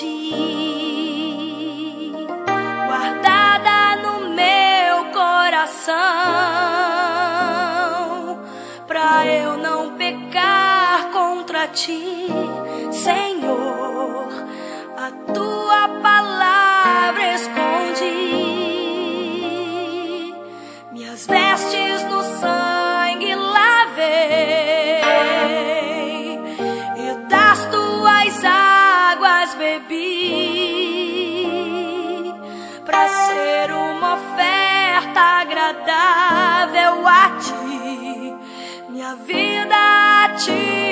ti, guardada no meu coração, pra eu não pecar contra ti, Senhor, a tua. Bebi, para ser uma oferta agradável a ti, minha vida a ti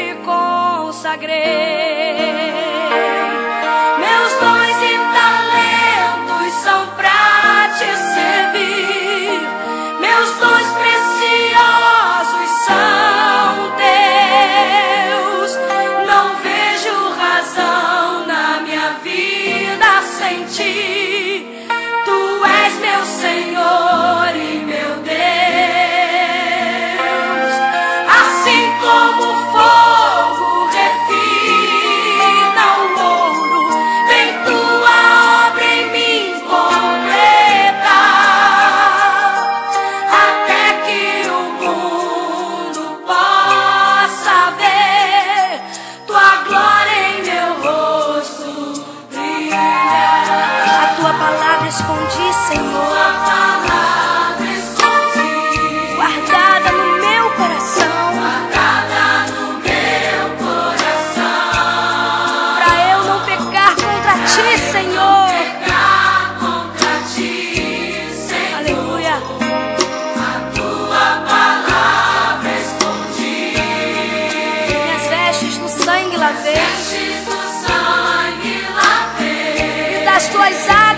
consagrei. Escondi, Senhor. A palavra escondi. Guardada no meu coração. Guardada no meu coração. Pra eu não pecar contra ti, Senhor. Pecar contra ti, Senhor. Aleluia. A tua palavra escondi. Minhas vestes no sangue lavei.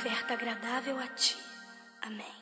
oferta agradável a Ti. Amém.